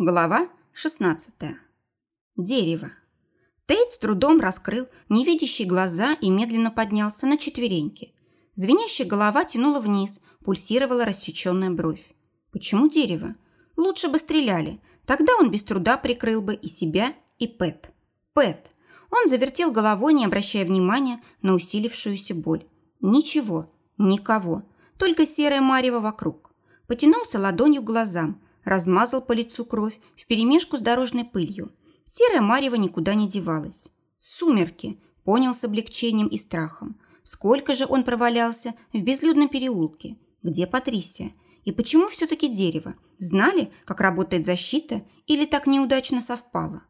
Глава 16. Дерево. Тейт с трудом раскрыл невидящие глаза и медленно поднялся на четвереньки. Звенящая голова тянула вниз, пульсировала рассеченная бровь. Почему дерево? Лучше бы стреляли. Тогда он без труда прикрыл бы и себя, и Пэт. Пэт. Он завертел головой, не обращая внимания на усилившуюся боль. Ничего, никого. Только серое марево вокруг. Потянулся ладонью к глазам – размазал по лицу кровь вперемешку с дорожной пылью. Серая марево никуда не девалась. Сумерки, понял с облегчением и страхом. Сколько же он провалялся в безлюдном переулке? Где Патрисия? И почему все-таки дерево? Знали, как работает защита, или так неудачно совпало?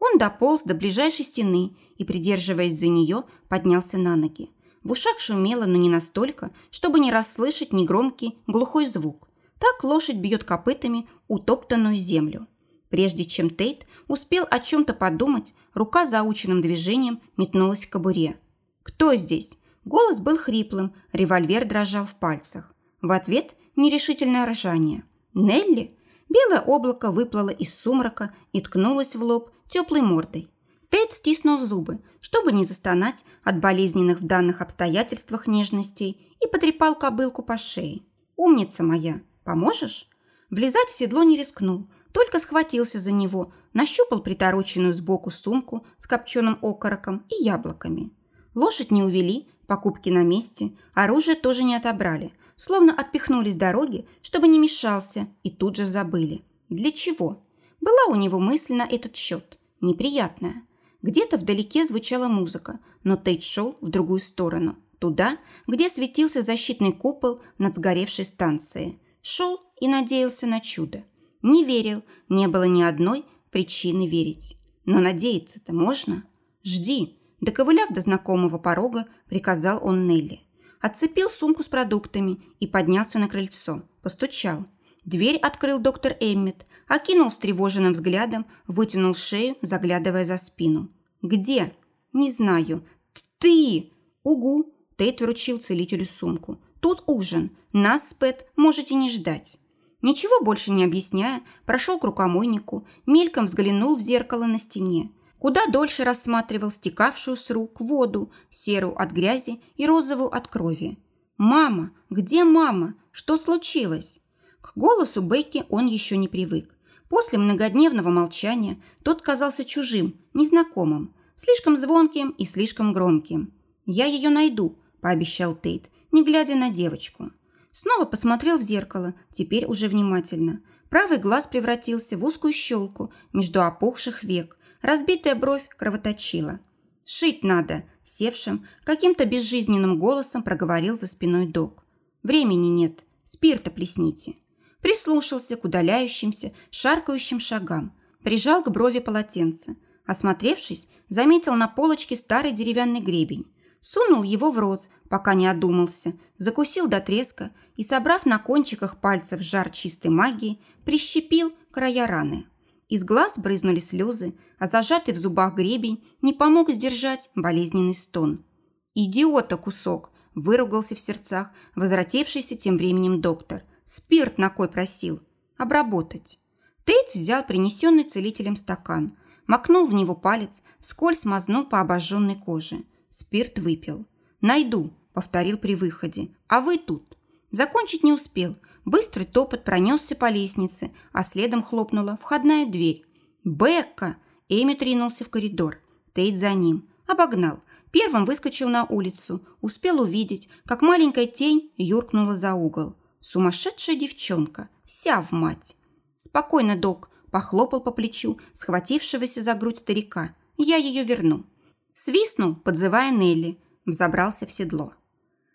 Он дополз до ближайшей стены и, придерживаясь за нее, поднялся на ноги. В ушах шумело, но не настолько, чтобы не расслышать негромкий глухой звук. Так лошадь бьет копытами утоптанную землю. Прежде чем Тейт успел о чем-то подумать, рука заученным движением метнулась к кобуре. «Кто здесь?» Голос был хриплым, револьвер дрожал в пальцах. В ответ нерешительное ржание. «Нелли?» Белое облако выплыло из сумрака и ткнулось в лоб теплой мордой. Тейт стиснул зубы, чтобы не застонать от болезненных в данных обстоятельствах нежностей и потрепал кобылку по шее. «Умница моя! Поможешь?» Влезать в седло не рискнул, только схватился за него, нащупал притороченную сбоку сумку с копченым окороком и яблоками. Лошадь не увели, покупки на месте, оружие тоже не отобрали, словно отпихнули с дороги, чтобы не мешался, и тут же забыли. Для чего? Была у него мысль на этот счет, неприятная. Где-то вдалеке звучала музыка, но Тейт шел в другую сторону, туда, где светился защитный купол над сгоревшей станцией. Шел и надеялся на чудо. Не верил, не было ни одной причины верить. Но надеяться-то можно. Жди. Доковыляв до знакомого порога, приказал он Нелли. Отцепил сумку с продуктами и поднялся на крыльцо. Постучал. Дверь открыл доктор Эммет, окинул встревоженным взглядом, вытянул шею, заглядывая за спину. «Где?» «Не знаю». «Ты!» «Угу!» Тейт вручил целителю сумку. Тут ужин. Нас Пэт можете не ждать». Ничего больше не объясняя, прошел к рукомойнику, мельком взглянул в зеркало на стене. Куда дольше рассматривал стекавшую с рук воду, серую от грязи и розовую от крови. «Мама! Где мама? Что случилось?» К голосу Бекки он еще не привык. После многодневного молчания тот казался чужим, незнакомым, слишком звонким и слишком громким. «Я ее найду», – пообещал Тейт не глядя на девочку. Снова посмотрел в зеркало, теперь уже внимательно. Правый глаз превратился в узкую щелку между опухших век. Разбитая бровь кровоточила. «Шить надо!» – севшим, каким-то безжизненным голосом проговорил за спиной док. «Времени нет. Спирта плесните». Прислушался к удаляющимся, шаркающим шагам. Прижал к брови полотенце. Осмотревшись, заметил на полочке старый деревянный гребень. Сунул его в рот, пока не одумался, закусил до треска и, собрав на кончиках пальцев жар чистой магии, прищепил края раны. Из глаз брызнули слезы, а зажатый в зубах гребень не помог сдержать болезненный стон. «Идиота кусок!» – выругался в сердцах возвратившийся тем временем доктор. «Спирт на кой просил? Обработать». Тейт взял принесенный целителем стакан, макнул в него палец, вскользь мазнул по обожженной коже. Спирт выпил. «Найду», повторил при выходе. «А вы тут?» Закончить не успел. Быстрый топот пронесся по лестнице, а следом хлопнула входная дверь. «Бекка!» Эми тринулся в коридор. Тейт за ним. Обогнал. Первым выскочил на улицу. Успел увидеть, как маленькая тень юркнула за угол. Сумасшедшая девчонка. Вся в мать. «Спокойно, док», похлопал по плечу схватившегося за грудь старика. «Я ее верну». Свистнул, подзывая Нелли. Взобрался в седло.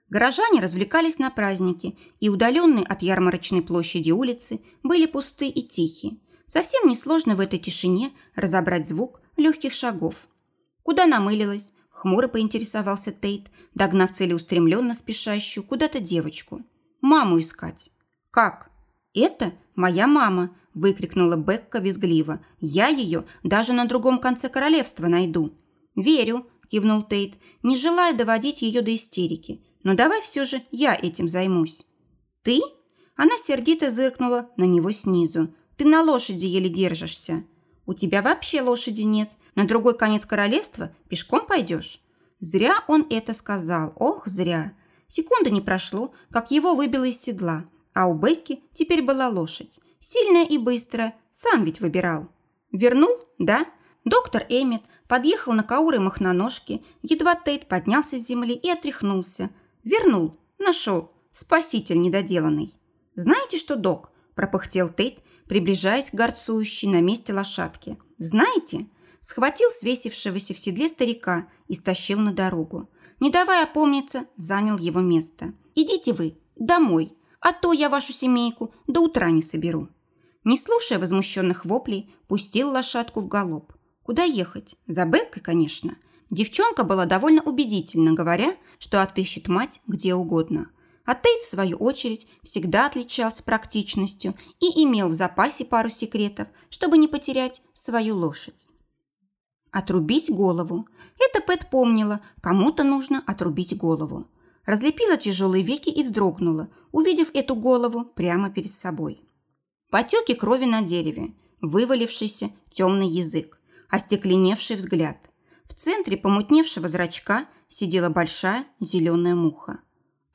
Горожане развлекались на празднике, и удаленные от ярмарочной площади улицы были пусты и тихие. Совсем несложно в этой тишине разобрать звук легких шагов. Куда намылилась? Хмуро поинтересовался Тейт, догнав целеустремленно спешащую куда-то девочку. «Маму искать». «Как?» «Это моя мама», – выкрикнула Бекка визгливо. «Я ее даже на другом конце королевства найду». «Верю», – кивнул Тейт, не желая доводить ее до истерики. Но давай все же я этим займусь». «Ты?» Она сердито зыркнула на него снизу. ты на лошади еле держишься. У тебя вообще лошади нет. На другой конец королевства пешком пойдешь?» Зря он это сказал. Ох, зря. Секунды не прошло, как его выбило из седла. А у Бекки теперь была лошадь. Сильная и быстрая. Сам ведь выбирал. Вернул, да? Доктор Эммет подъехал на кауры махноножки. Едва Тейт поднялся с земли и отряхнулся. Вернул. Нашел. Спаситель недоделанный. «Знаете что, док?» – пропыхтел Тейт, приближаясь к горцующей на месте лошадки. «Знаете?» Схватил свесившегося в седле старика и стащил на дорогу. Не давая опомниться, занял его место. «Идите вы домой, а то я вашу семейку до утра не соберу». Не слушая возмущенных воплей, пустил лошадку в галоп. Куда ехать? За Беккой, конечно. Девчонка была довольно убедительна, говоря, что отыщет мать где угодно. А Тейт, в свою очередь, всегда отличался практичностью и имел в запасе пару секретов, чтобы не потерять свою лошадь. Отрубить голову. Это Пэт помнила, кому-то нужно отрубить голову. Разлепила тяжелые веки и вздрогнула, увидев эту голову прямо перед собой. Потеки крови на дереве, вывалившийся темный язык, остекленевший взгляд. В центре помутневшего зрачка сидела большая зеленая муха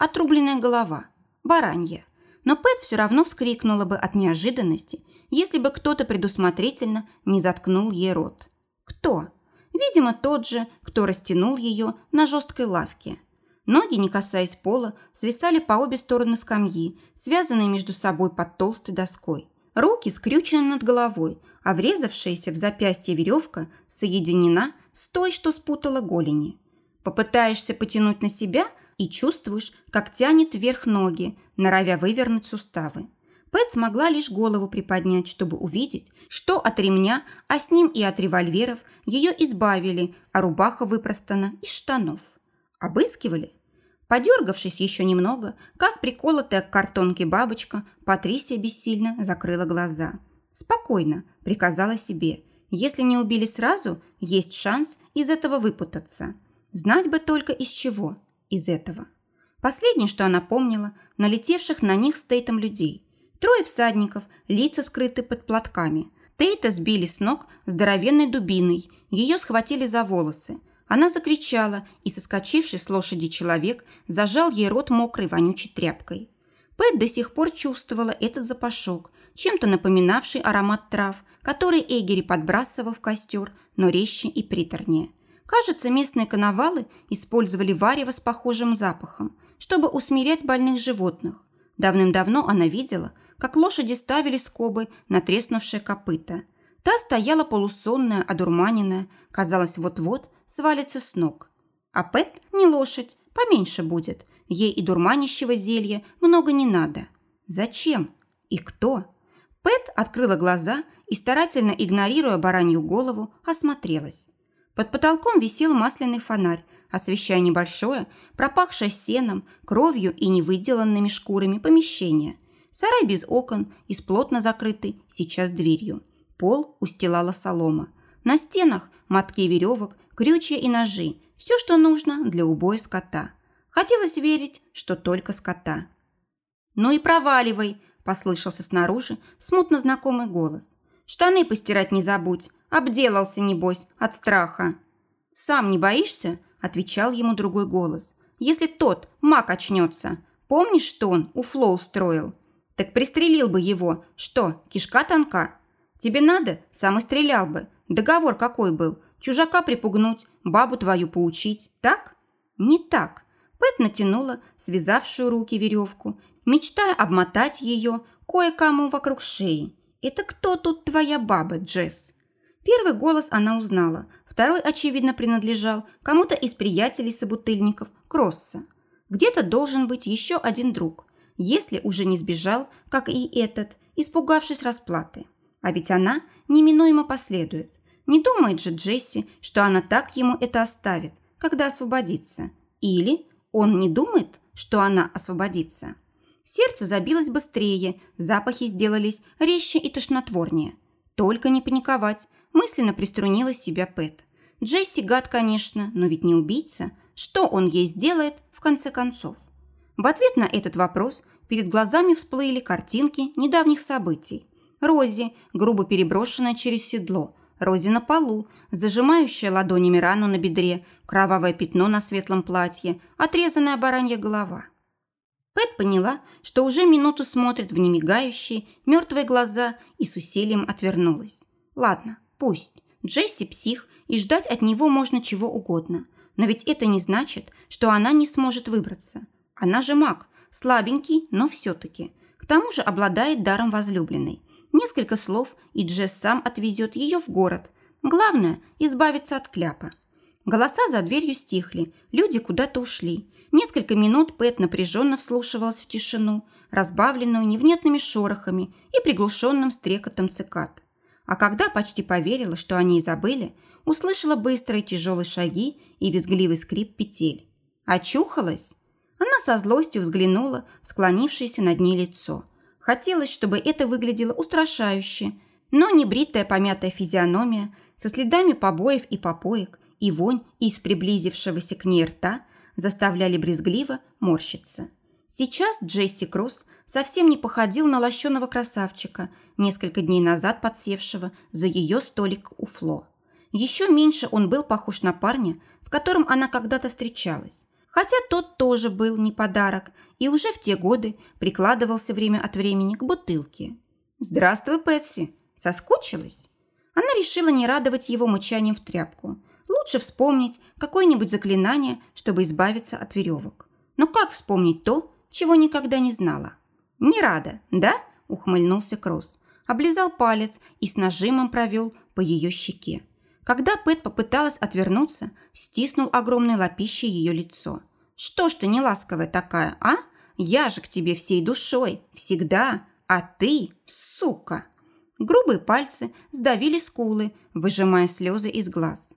отрубленная голова, баранья. Но Пэт все равно вскрикнула бы от неожиданности, если бы кто-то предусмотрительно не заткнул ей рот. Кто? Видимо, тот же, кто растянул ее на жесткой лавке. Ноги, не касаясь пола, свисали по обе стороны скамьи, связанные между собой под толстой доской. Руки скрючены над головой, а врезавшаяся в запястье веревка соединена с той, что спутала голени. Попытаешься потянуть на себя – и чувствуешь, как тянет вверх ноги, норовя вывернуть суставы. Пэт смогла лишь голову приподнять, чтобы увидеть, что от ремня, а с ним и от револьверов ее избавили, а рубаха выпростана из штанов. Обыскивали? Подергавшись еще немного, как приколотая к картонке бабочка, Патрисия бессильно закрыла глаза. «Спокойно», – приказала себе. «Если не убили сразу, есть шанс из этого выпутаться. Знать бы только из чего из этого. Последнее, что она помнила, налетевших на них с Тейтом людей. Трое всадников, лица скрыты под платками. Тейта сбили с ног здоровенной дубиной, ее схватили за волосы. Она закричала, и соскочивший с лошади человек зажал ей рот мокрой вонючей тряпкой. Пэт до сих пор чувствовала этот запашок, чем-то напоминавший аромат трав, который Эгери подбрасывал в костер, но резче и приторнее – Кажется, местные коновалы использовали варево с похожим запахом, чтобы усмирять больных животных. Давным-давно она видела, как лошади ставили скобы на треснувшее копыта. Та стояла полусонная, одурманенная, казалось, вот-вот свалится с ног. А Пэт не лошадь, поменьше будет. Ей и дурманящего зелья много не надо. Зачем? И кто? Пэт открыла глаза и, старательно игнорируя баранью голову, осмотрелась. Под потолком висел масляный фонарь, освещая небольшое, пропахшее сеном, кровью и невыделанными шкурами помещение. Сарай без окон, из плотно закрытый, сейчас дверью. Пол устилала солома. На стенах мотки веревок, крючья и ножи. Все, что нужно для убоя скота. Хотелось верить, что только скота. «Ну и проваливай!» – послышался снаружи смутно знакомый голос. «Штаны постирать не забудь, Обделался, небось, от страха. «Сам не боишься?» – отвечал ему другой голос. «Если тот, маг, очнется. Помнишь, что он у Фло устроил? Так пристрелил бы его. Что, кишка тонка? Тебе надо? Сам и стрелял бы. Договор какой был? Чужака припугнуть, бабу твою поучить. Так? Не так. Пэт натянула связавшую руки веревку, мечтая обмотать ее кое-кому вокруг шеи. «Это кто тут твоя баба, Джесс?» Первый голос она узнала, второй, очевидно, принадлежал кому-то из приятелей-собутыльников Кросса. Где-то должен быть еще один друг, если уже не сбежал, как и этот, испугавшись расплаты. А ведь она неминуемо последует. Не думает же Джесси, что она так ему это оставит, когда освободится. Или он не думает, что она освободится. Сердце забилось быстрее, запахи сделались резче и тошнотворнее. Только не паниковать, мысленно приструнила себя Пэт. Джесси гад, конечно, но ведь не убийца. Что он ей сделает, в конце концов? В ответ на этот вопрос перед глазами всплыли картинки недавних событий. Рози, грубо переброшенная через седло. Рози на полу, зажимающая ладонями рану на бедре, кровавое пятно на светлом платье, отрезанная баранья голова. Пэт поняла, что уже минуту смотрит в немигающие, мертвые глаза и с усилием отвернулась. Ладно, пусть. Джесси псих, и ждать от него можно чего угодно. Но ведь это не значит, что она не сможет выбраться. Она же маг, слабенький, но все-таки. К тому же обладает даром возлюбленной. Несколько слов, и Джесс сам отвезет ее в город. Главное – избавиться от кляпа. Голоса за дверью стихли, люди куда-то ушли. Несколько минут Пэт напряженно вслушивалась в тишину, разбавленную невнятными шорохами и приглушенным стрекотом цикад. А когда почти поверила, что они и забыли, услышала быстрые тяжелые шаги и визгливый скрип петель. Очухалась? Она со злостью взглянула в склонившееся над ней лицо. Хотелось, чтобы это выглядело устрашающе, но небритая помятая физиономия со следами побоев и попоек и вонь из приблизившегося к ней рта заставляли брезгливо морщиться. Сейчас Джесси Кросс совсем не походил на лощеного красавчика, несколько дней назад подсевшего за ее столик у Фло. Еще меньше он был похож на парня, с которым она когда-то встречалась. Хотя тот тоже был не подарок и уже в те годы прикладывался время от времени к бутылке. «Здравствуй, Пэтси!» Соскучилась? Она решила не радовать его мычанием в тряпку. Лучше вспомнить какое-нибудь заклинание, чтобы избавиться от веревок. Но как вспомнить то, чего никогда не знала? «Не рада, да?» – ухмыльнулся Кросс. Облизал палец и с нажимом провел по ее щеке. Когда Пэт попыталась отвернуться, стиснул огромной лапищей ее лицо. «Что ж ты не ласковая такая, а? Я же к тебе всей душой, всегда, а ты, сука!» Грубые пальцы сдавили скулы, выжимая слезы из глаз.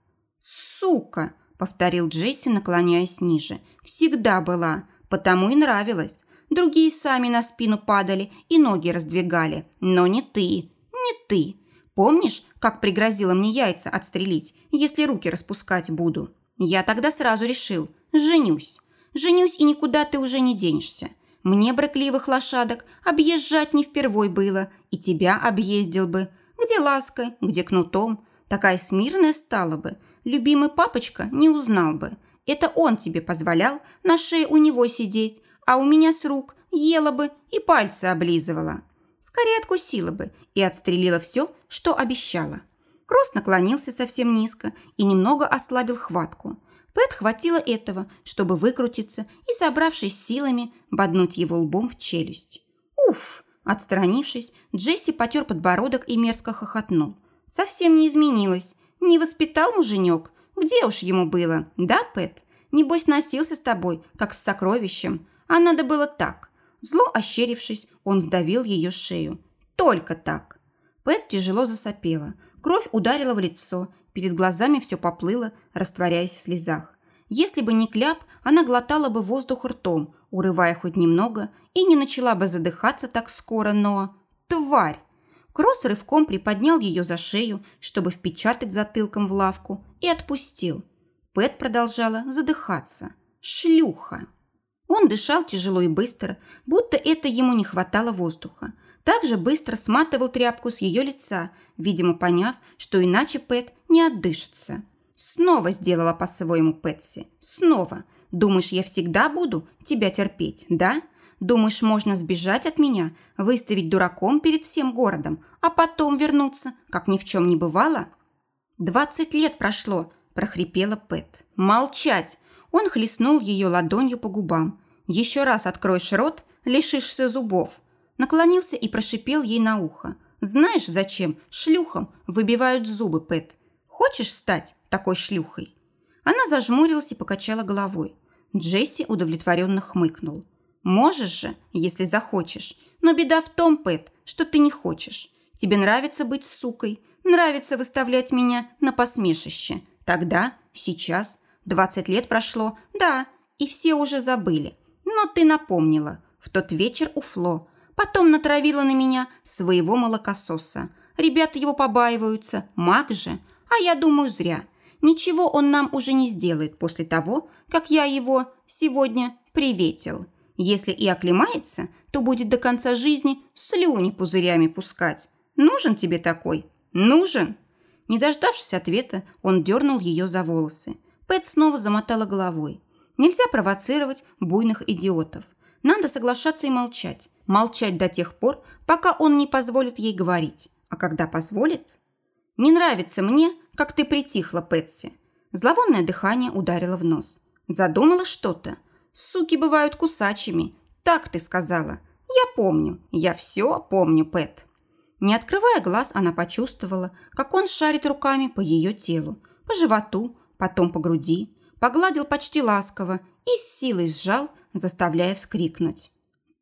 «Сука!» – повторил Джесси, наклоняясь ниже. «Всегда была, потому и нравилась. Другие сами на спину падали и ноги раздвигали. Но не ты, не ты. Помнишь, как пригрозила мне яйца отстрелить, если руки распускать буду? Я тогда сразу решил – женюсь. Женюсь, и никуда ты уже не денешься. Мне бракливых лошадок объезжать не впервой было, и тебя объездил бы. Где лаской, где кнутом. Такая смирная стала бы. Любимый папочка не узнал бы. Это он тебе позволял на шее у него сидеть, а у меня с рук ела бы и пальцы облизывала. Скорее откусила бы и отстрелила все, что обещала. Кросс наклонился совсем низко и немного ослабил хватку. Пэт хватило этого, чтобы выкрутиться и, собравшись силами, боднуть его лбом в челюсть. «Уф!» Отстранившись, Джесси потер подбородок и мерзко хохотнул. «Совсем не изменилось. Не воспитал муженек. Где уж ему было? Да, Пэт? Небось, носился с тобой, как с сокровищем. А надо было так. Зло ощерившись, он сдавил ее шею. Только так. Пэт тяжело засопела. Кровь ударила в лицо. Перед глазами все поплыло, растворяясь в слезах. Если бы не кляп, она глотала бы воздух ртом, урывая хоть немного, и не начала бы задыхаться так скоро, но... Тварь! Кросс рывком приподнял ее за шею, чтобы впечатать затылком в лавку, и отпустил. Пэт продолжала задыхаться. Шлюха! Он дышал тяжело и быстро, будто это ему не хватало воздуха. Также быстро сматывал тряпку с ее лица, видимо, поняв, что иначе Пэт не отдышится. Снова сделала по-своему Пэтси. Снова. Думаешь, я всегда буду тебя терпеть, да? Думаешь, можно сбежать от меня, выставить дураком перед всем городом, а потом вернуться, как ни в чем не бывало? «Двадцать лет прошло», – прохрипела Пэт. «Молчать! Он хлестнул ее ладонью по губам. «Еще раз откроешь рот, лишишься зубов». Наклонился и прошипел ей на ухо. «Знаешь, зачем шлюхам выбивают зубы, Пэт? Хочешь стать такой шлюхой?» Она зажмурилась и покачала головой. Джесси удовлетворенно хмыкнул. «Можешь же, если захочешь. Но беда в том, Пэт, что ты не хочешь. Тебе нравится быть сукой, нравится выставлять меня на посмешище. Тогда, сейчас, Двадцать лет прошло, да, и все уже забыли. Но ты напомнила. В тот вечер у Фло. Потом натравила на меня своего молокососа. Ребята его побаиваются, маг же. А я думаю, зря. Ничего он нам уже не сделает после того, как я его сегодня приветил. Если и оклемается, то будет до конца жизни слюни пузырями пускать. Нужен тебе такой? Нужен?» Не дождавшись ответа, он дернул ее за волосы. Пэт снова замотала головой. Нельзя провоцировать буйных идиотов. Надо соглашаться и молчать. Молчать до тех пор, пока он не позволит ей говорить. А когда позволит? «Не нравится мне, как ты притихла, Пэтси». Зловонное дыхание ударило в нос. Задумала что-то. Суки бывают кусачими. Так ты сказала. Я помню. Я все помню, Пэт. Не открывая глаз, она почувствовала, как он шарит руками по ее телу, по животу, потом по груди, погладил почти ласково и с силой сжал, заставляя вскрикнуть.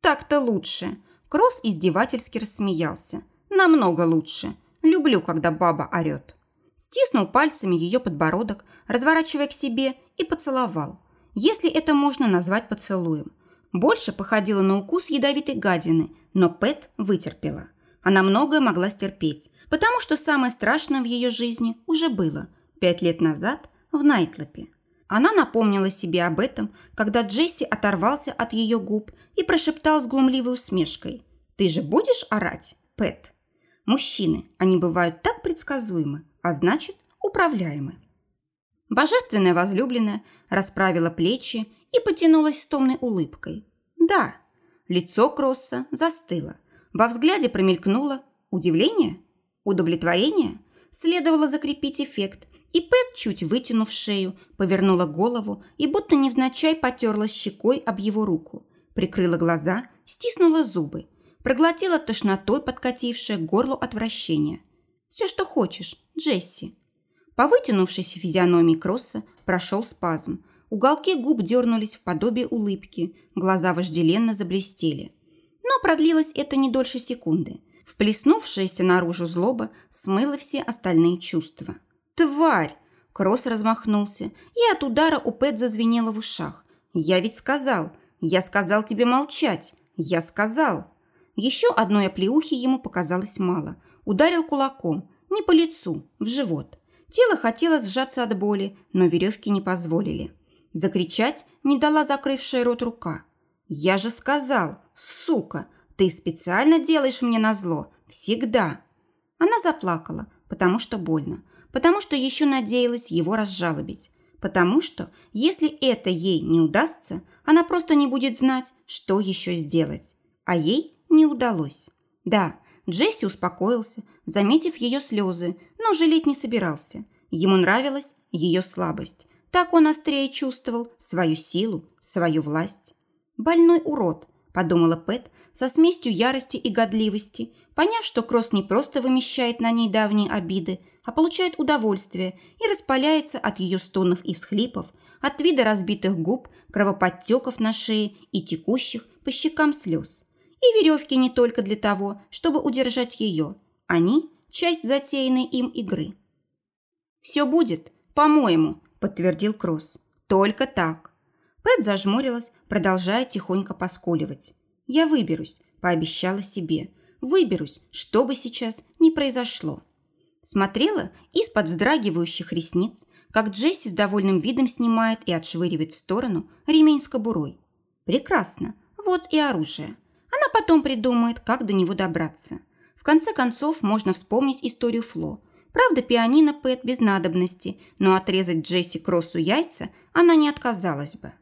«Так-то лучше!» Кросс издевательски рассмеялся. «Намного лучше. Люблю, когда баба орет». Стиснул пальцами ее подбородок, разворачивая к себе, и поцеловал. Если это можно назвать поцелуем. Больше походило на укус ядовитой гадины, но Пэт вытерпела. Она многое могла стерпеть, потому что самое страшное в ее жизни уже было пять лет назад в Найтлопе. Она напомнила себе об этом, когда Джесси оторвался от ее губ и прошептал с глумливой усмешкой. «Ты же будешь орать, Пэт?» Мужчины, они бывают так предсказуемы, а значит, управляемы. Божественная возлюбленная расправила плечи и потянулась с томной улыбкой. Да, лицо Кросса застыло. Во взгляде промелькнуло удивление, удовлетворение. Следовало закрепить эффект, и Пэт, чуть вытянув шею, повернула голову и будто невзначай потерлась щекой об его руку. Прикрыла глаза, стиснула зубы, проглотила тошнотой подкатившее к горлу отвращение. «Все, что хочешь, Джесси». По вытянувшейся физиономии Кросса прошел спазм. Уголки губ дернулись в подобие улыбки, глаза вожделенно заблестели. Но продлилось это не дольше секунды. Вплеснувшаяся наружу злоба смыла все остальные чувства. «Тварь!» Кросс размахнулся, и от удара у Пэт зазвенело в ушах. «Я ведь сказал! Я сказал тебе молчать! Я сказал!» Еще одной оплеухи ему показалось мало. Ударил кулаком, не по лицу, в живот. Тело хотело сжаться от боли, но веревки не позволили. Закричать не дала закрывшая рот рука. «Я же сказал, сука, ты специально делаешь мне назло. Всегда!» Она заплакала, потому что больно, потому что еще надеялась его разжалобить, потому что, если это ей не удастся, она просто не будет знать, что еще сделать. А ей не удалось. Да, Джесси успокоился, заметив ее слезы, но жалеть не собирался. Ему нравилась ее слабость. Так он острее чувствовал свою силу, свою власть. «Больной урод», – подумала Пэт со смесью ярости и годливости, поняв, что Кросс не просто вымещает на ней давние обиды, а получает удовольствие и распаляется от ее стонов и всхлипов, от вида разбитых губ, кровоподтеков на шее и текущих по щекам слез. И веревки не только для того, чтобы удержать ее. Они – часть затеянной им игры. «Все будет, по-моему», – подтвердил Кросс. «Только так». Пэт зажмурилась, продолжая тихонько поскуливать. «Я выберусь», – пообещала себе. «Выберусь, что бы сейчас ни произошло». Смотрела из-под вздрагивающих ресниц, как Джесси с довольным видом снимает и отшвыривает в сторону ремень с кобурой. Прекрасно. Вот и оружие. Она потом придумает, как до него добраться. Конце концов, можно вспомнить историю Фло. Правда, пианино Пэт без надобности, но отрезать Джесси Кроссу яйца она не отказалась бы.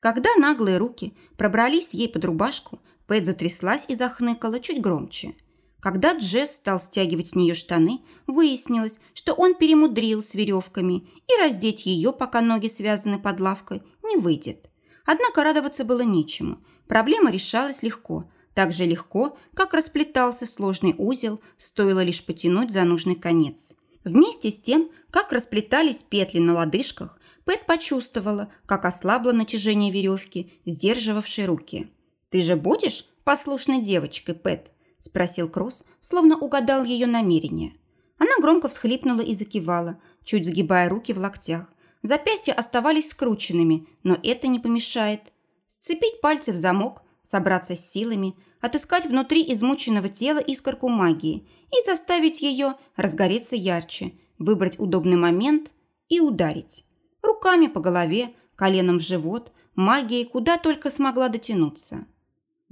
Когда наглые руки пробрались ей под рубашку, Пэт затряслась и захныкала чуть громче – когда Джесс стал стягивать с нее штаны, выяснилось, что он перемудрил с веревками, и раздеть ее, пока ноги связаны под лавкой, не выйдет. Однако радоваться было нечему. Проблема решалась легко. Так же легко, как расплетался сложный узел, стоило лишь потянуть за нужный конец. Вместе с тем, как расплетались петли на лодыжках, Пэт почувствовала, как ослабло натяжение веревки, сдерживавшей руки. «Ты же будешь послушной девочкой, Пэт?» – спросил Кросс, словно угадал ее намерение. Она громко всхлипнула и закивала, чуть сгибая руки в локтях. Запястья оставались скрученными, но это не помешает. Сцепить пальцы в замок, собраться с силами, отыскать внутри измученного тела искорку магии и заставить ее разгореться ярче, выбрать удобный момент и ударить. Руками по голове, коленом в живот, магией куда только смогла дотянуться.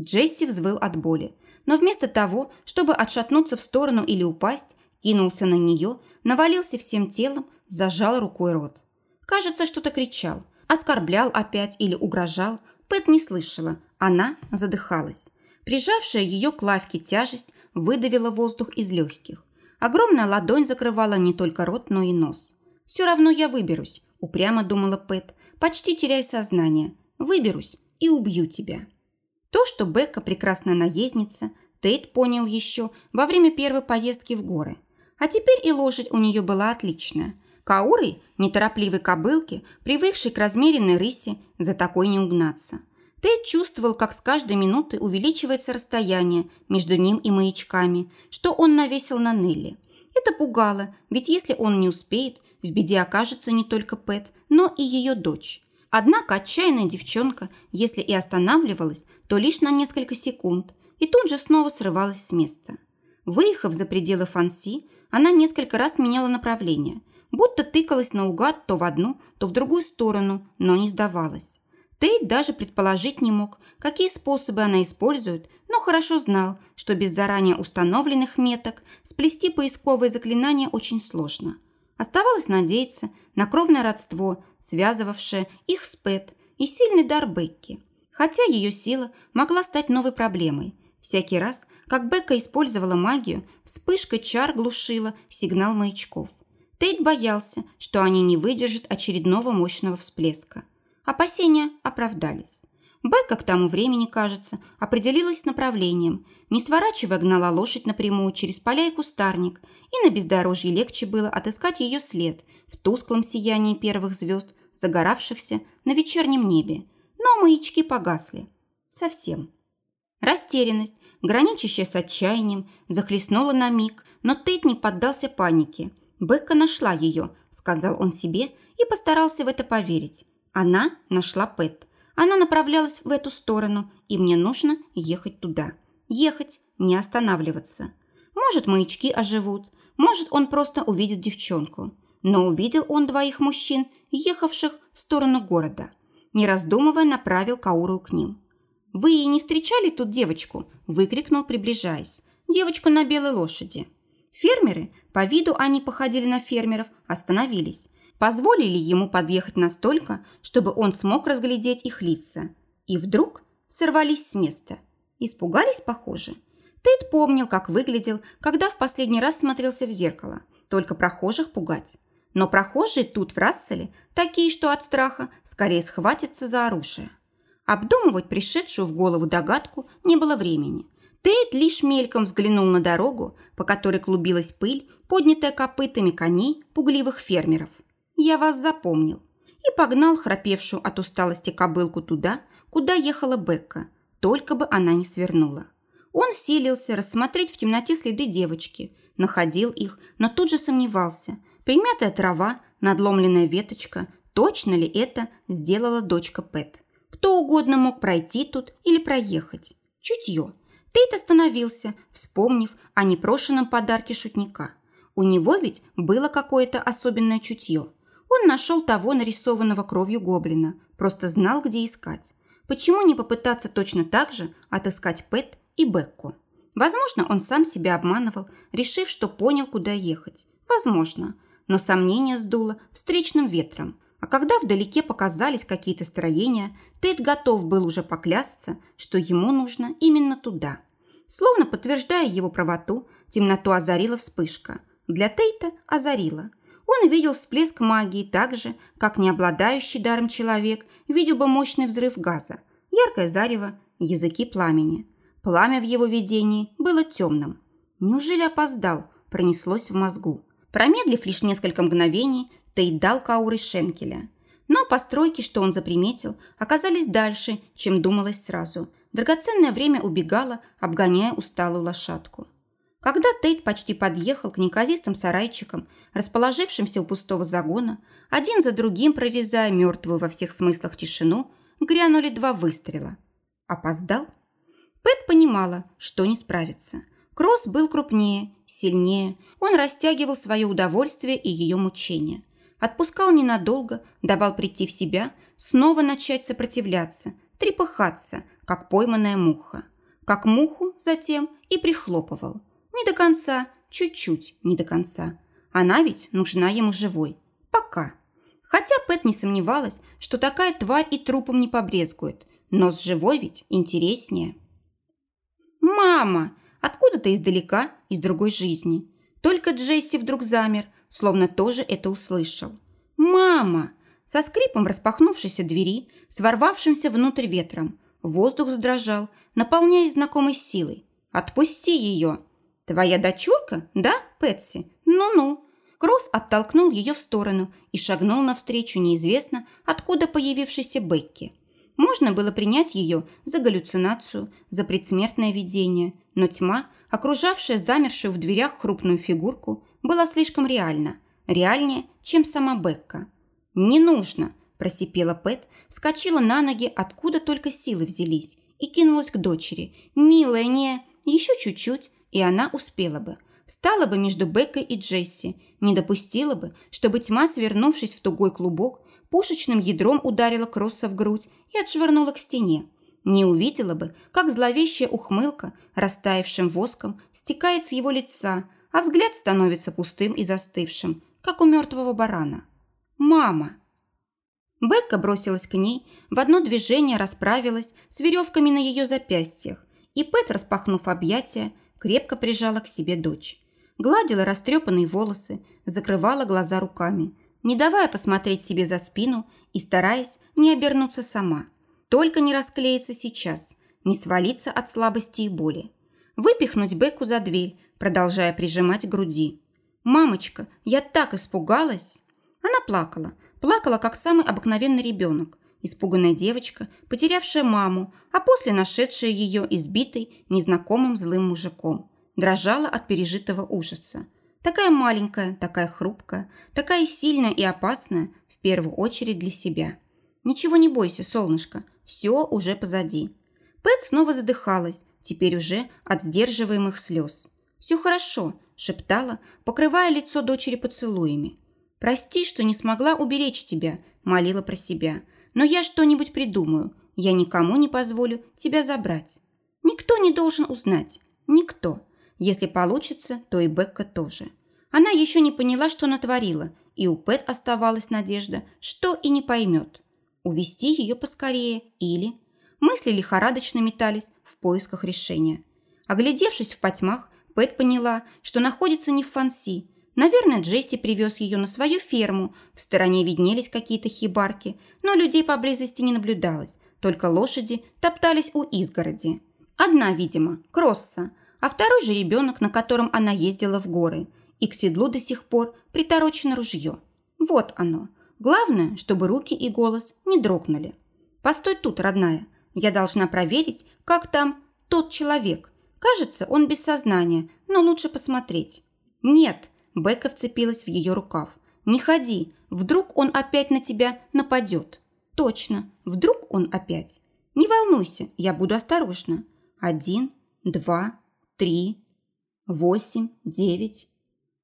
Джесси взвыл от боли, но вместо того, чтобы отшатнуться в сторону или упасть, кинулся на нее, навалился всем телом, зажал рукой рот. Кажется, что-то кричал, оскорблял опять или угрожал. Пэт не слышала, она задыхалась. Прижавшая ее к лавке тяжесть выдавила воздух из легких. Огромная ладонь закрывала не только рот, но и нос. «Все равно я выберусь», – упрямо думала Пэт, почти теряя сознание. «Выберусь и убью тебя». То, что Бекка прекрасная наездница, Тейт понял еще во время первой поездки в горы. А теперь и лошадь у нее была отличная. Каурой, неторопливой кобылке, привыкшей к размеренной рысе, за такой не угнаться. Тейт чувствовал, как с каждой минутой увеличивается расстояние между ним и маячками, что он навесил на Нелли. Это пугало, ведь если он не успеет, в беде окажется не только Пэт, но и ее дочь. Однако отчаянная девчонка, если и останавливалась, то лишь на несколько секунд, и тут же снова срывалась с места. Выехав за пределы Фанси, она несколько раз меняла направление, будто тыкалась наугад то в одну, то в другую сторону, но не сдавалась. Тейт даже предположить не мог, какие способы она использует, но хорошо знал, что без заранее установленных меток сплести поисковые заклинания очень сложно. Оставалось надеяться на кровное родство, связывавшее их с Пэт, и сильный дар Бекки. Хотя ее сила могла стать новой проблемой. Всякий раз, как Бекка использовала магию, вспышка чар глушила сигнал маячков. Тейт боялся, что они не выдержат очередного мощного всплеска. Опасения оправдались. Бекка к тому времени, кажется, определилась направлением. Не сворачивая, гнала лошадь напрямую через поля и кустарник, и на бездорожье легче было отыскать ее след в тусклом сиянии первых звезд, загоравшихся на вечернем небе. Но маячки погасли. Совсем. Растерянность, граничащая с отчаянием, захлестнула на миг, но Тейт не поддался панике. «Бекка нашла ее», – сказал он себе и постарался в это поверить. Она нашла Пэт. Она направлялась в эту сторону, и мне нужно ехать туда. Ехать, не останавливаться. Может, маячки оживут, может, он просто увидит девчонку. Но увидел он двоих мужчин, ехавших в сторону города. Не раздумывая, направил Кауру к ним. «Вы не встречали тут девочку?» – выкрикнул, приближаясь. «Девочку на белой лошади». Фермеры, по виду они походили на фермеров, остановились. Позволили ему подъехать настолько, чтобы он смог разглядеть их лица. И вдруг сорвались с места. Испугались, похоже. Тейт помнил, как выглядел, когда в последний раз смотрелся в зеркало. Только прохожих пугать. Но прохожие тут, в Расселе, такие, что от страха скорее схватятся за оружие. Обдумывать пришедшую в голову догадку не было времени. Тейт лишь мельком взглянул на дорогу, по которой клубилась пыль, поднятая копытами коней пугливых фермеров. «Я вас запомнил». И погнал храпевшую от усталости кобылку туда, куда ехала Бекка, только бы она не свернула. Он силился рассмотреть в темноте следы девочки, находил их, но тут же сомневался. Примятая трава, надломленная веточка, точно ли это сделала дочка Пэт? Кто угодно мог пройти тут или проехать. Чутье. Тейт остановился, вспомнив о непрошенном подарке шутника. У него ведь было какое-то особенное чутье. Он нашел того нарисованного кровью гоблина, просто знал, где искать. Почему не попытаться точно так же отыскать Пэт и Бекку? Возможно, он сам себя обманывал, решив, что понял, куда ехать. Возможно. Но сомнение сдуло встречным ветром. А когда вдалеке показались какие-то строения, Тейт готов был уже поклясться, что ему нужно именно туда. Словно подтверждая его правоту, темноту озарила вспышка. Для Тейта озарила. Он видел всплеск магии так же, как не обладающий даром человек видел бы мощный взрыв газа, яркое зарево, языки пламени. Пламя в его видении было темным. Неужели опоздал? Пронеслось в мозгу. Промедлив лишь несколько мгновений, Тейт дал Кауры Шенкеля. Но постройки, что он заприметил, оказались дальше, чем думалось сразу. Драгоценное время убегало, обгоняя усталую лошадку. Когда Тейт почти подъехал к неказистым сарайчикам, расположившимся у пустого загона, один за другим прорезая мертвую во всех смыслах тишину, грянули два выстрела. Опоздал? Пэт понимала, что не справится. Кросс был крупнее, сильнее. Он растягивал свое удовольствие и ее мучение – Отпускал ненадолго, давал прийти в себя, снова начать сопротивляться, трепыхаться, как пойманная муха. как муху затем и прихлопывал. Не до конца, чуть-чуть не до конца. Она ведь нужна ему живой. Пока. Хотя Пэт не сомневалась, что такая тварь и трупом не побрезгует. Но с живой ведь интереснее. «Мама!» Откуда-то издалека, из другой жизни. Только Джесси вдруг замер, словно тоже это услышал. «Мама!» Со скрипом распахнувшейся двери, с ворвавшимся внутрь ветром, воздух задрожал, наполняясь знакомой силой. «Отпусти ее!» «Твоя дочурка, да, Пэтси? Ну-ну!» Кросс оттолкнул ее в сторону и шагнул навстречу неизвестно, откуда появившейся Бекки. Можно было принять ее за галлюцинацию, за предсмертное видение, но тьма, окружавшая замершую в дверях хрупную фигурку, была слишком реальна, реальнее, чем сама Бекка. «Не нужно!» – просипела Пэт, вскочила на ноги, откуда только силы взялись, и кинулась к дочери. «Милая, не...» Еще чуть-чуть, и она успела бы. Встала бы между Беккой и Джесси, не допустила бы, чтобы тьма, свернувшись в тугой клубок, пушечным ядром ударила Кросса в грудь и отшвырнула к стене. Не увидела бы, как зловещая ухмылка, растаявшим воском, стекает с его лица, а взгляд становится пустым и застывшим, как у мертвого барана. «Мама!» Бекка бросилась к ней, в одно движение расправилась с веревками на ее запястьях, и Пэт, распахнув объятия, крепко прижала к себе дочь. Гладила растрепанные волосы, закрывала глаза руками, не давая посмотреть себе за спину и стараясь не обернуться сама. Только не расклеиться сейчас, не свалиться от слабости и боли. Выпихнуть Бекку за дверь, продолжая прижимать груди. «Мамочка, я так испугалась!» Она плакала, плакала, как самый обыкновенный ребенок, испуганная девочка, потерявшая маму, а после нашедшая ее избитой незнакомым злым мужиком. Дрожала от пережитого ужаса. Такая маленькая, такая хрупкая, такая сильная и опасная, в первую очередь для себя. Ничего не бойся, солнышко, все уже позади. Пэт снова задыхалась, теперь уже от сдерживаемых слез. «Все хорошо», – шептала, покрывая лицо дочери поцелуями. «Прости, что не смогла уберечь тебя», – молила про себя – но я что-нибудь придумаю. Я никому не позволю тебя забрать. Никто не должен узнать. Никто. Если получится, то и Бекка тоже. Она еще не поняла, что натворила, и у Пэт оставалась надежда, что и не поймет. Увести ее поскорее или... Мысли лихорадочно метались в поисках решения. Оглядевшись в потьмах, Пэт поняла, что находится не в Фанси, Наверное, Джесси привез ее на свою ферму. В стороне виднелись какие-то хибарки, но людей поблизости не наблюдалось. Только лошади топтались у изгороди. Одна, видимо, Кросса, а второй же ребенок, на котором она ездила в горы. И к седлу до сих пор приторочено ружье. Вот оно. Главное, чтобы руки и голос не дрогнули. «Постой тут, родная. Я должна проверить, как там тот человек. Кажется, он без сознания, но лучше посмотреть». «Нет», Бека вцепилась в ее рукав. «Не ходи, вдруг он опять на тебя нападет». «Точно, вдруг он опять». «Не волнуйся, я буду осторожна». «Один, два, три, восемь, девять».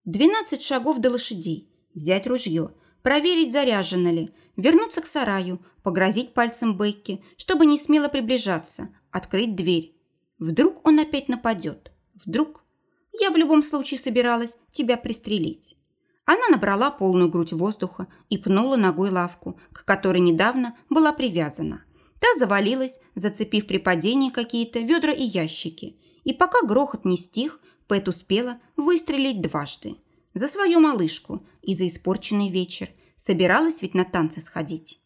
Двенадцать шагов до лошадей. Взять ружье, проверить, заряжено ли, вернуться к сараю, погрозить пальцем Бекки, чтобы не смело приближаться, открыть дверь. Вдруг он опять нападет. Вдруг... Я в любом случае собиралась тебя пристрелить». Она набрала полную грудь воздуха и пнула ногой лавку, к которой недавно была привязана. Та завалилась, зацепив при падении какие-то ведра и ящики. И пока грохот не стих, Пэт успела выстрелить дважды. За свою малышку и за испорченный вечер. Собиралась ведь на танцы сходить.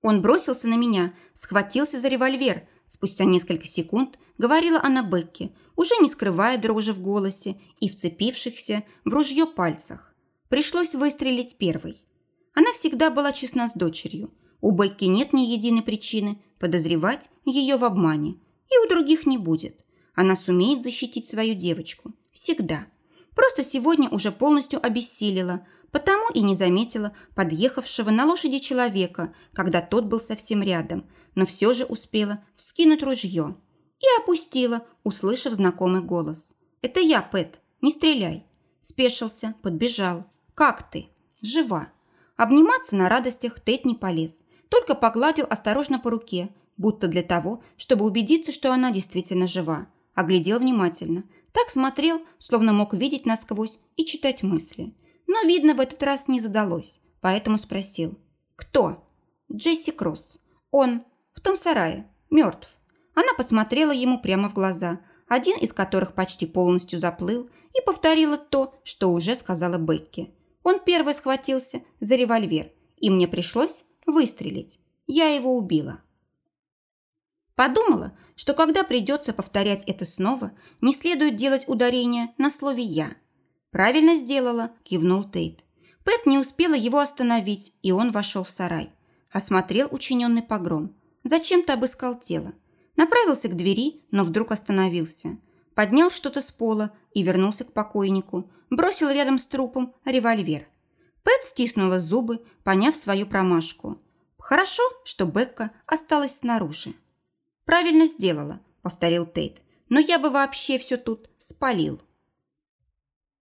Он бросился на меня, схватился за револьвер. Спустя несколько секунд говорила она Бекке, уже не скрывая дрожи в голосе и вцепившихся в ружье пальцах. Пришлось выстрелить первой. Она всегда была честна с дочерью. У Бекки нет ни единой причины подозревать ее в обмане. И у других не будет. Она сумеет защитить свою девочку. Всегда. Просто сегодня уже полностью обессилила, потому и не заметила подъехавшего на лошади человека, когда тот был совсем рядом, но все же успела вскинуть ружье и опустила, услышав знакомый голос. «Это я, Пэт, не стреляй!» Спешился, подбежал. «Как ты?» «Жива!» Обниматься на радостях Тед не полез, только погладил осторожно по руке. будто для того, чтобы убедиться, что она действительно жива. Оглядел внимательно. Так смотрел, словно мог видеть насквозь и читать мысли. Но, видно, в этот раз не задалось, поэтому спросил. «Кто?» «Джесси Кросс. Он в том сарае. Мертв». Она посмотрела ему прямо в глаза, один из которых почти полностью заплыл, и повторила то, что уже сказала Бекки. Он первый схватился за револьвер, и мне пришлось выстрелить. Я его убила. Подумала, что когда придется повторять это снова, не следует делать ударение на слове «я». «Правильно сделала», – кивнул Тейт. Пэт не успела его остановить, и он вошел в сарай. Осмотрел учиненный погром. Зачем-то обыскал тело. Направился к двери, но вдруг остановился. Поднял что-то с пола и вернулся к покойнику. Бросил рядом с трупом револьвер. Пэт стиснула зубы, поняв свою промашку. Хорошо, что Бекка осталась снаружи. «Правильно сделала», – повторил Тейт. «Но я бы вообще все тут спалил».